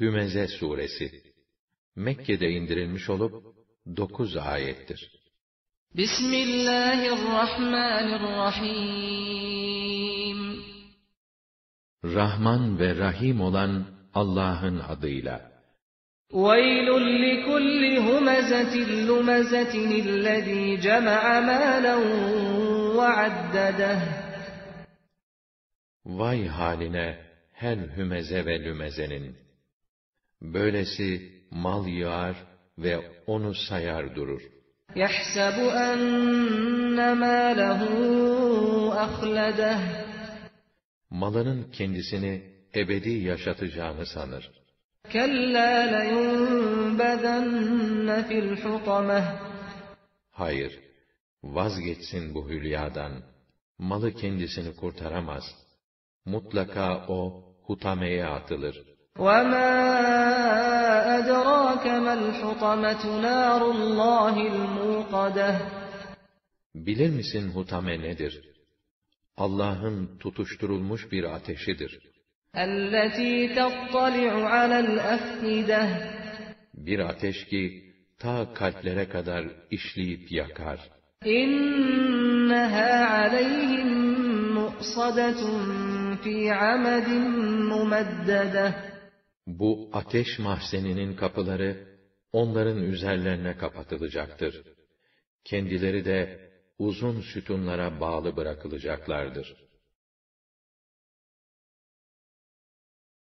Hümeze suresi Mekke'de indirilmiş olup 9 ayettir. Bismillahirrahmanirrahim. Rahman ve Rahim olan Allah'ın adıyla. وَيْلٌ لِكُلِّ هُمَزَةٍ لُمَزَةٍ الَّذ۪ي جَمَعَ مَالًا وَعَدَّدَهُ Vay haline her hümeze ve lümezenin. Böylesi mal yığar ve onu sayar durur. يَحْسَبُ أَنَّ مَالَهُ أَخْلَدَهُ Malının kendisini ebedi yaşatacağını sanır. كَلَّا لَيُنْبَذَنَّ فِي الْحُطَمَةِ Hayır, vazgeçsin bu hülyadan. Malı kendisini kurtaramaz. Mutlaka o hutameye atılır. وَمَا أَدْرَاكَ مَا الْحُطَمَةُ نَارُ اللّٰهِ الْمُوقَدَةُ Bilir misin hutame nedir? Allah'ın tutuşturulmuş bir ateşidir. الَّتِي تَطَّلِعُ عَلَى الْأَفْئِدَةِ Bir ateş ki ta kalplere kadar işleyip yakar. إِنَّهَا عَلَيْهِمْ مُؤْصَدَةٌ فِي عَمَدٍ مُمَدَّدَةٍ bu ateş mahzeninin kapıları onların üzerlerine kapatılacaktır. Kendileri de uzun sütunlara bağlı bırakılacaklardır.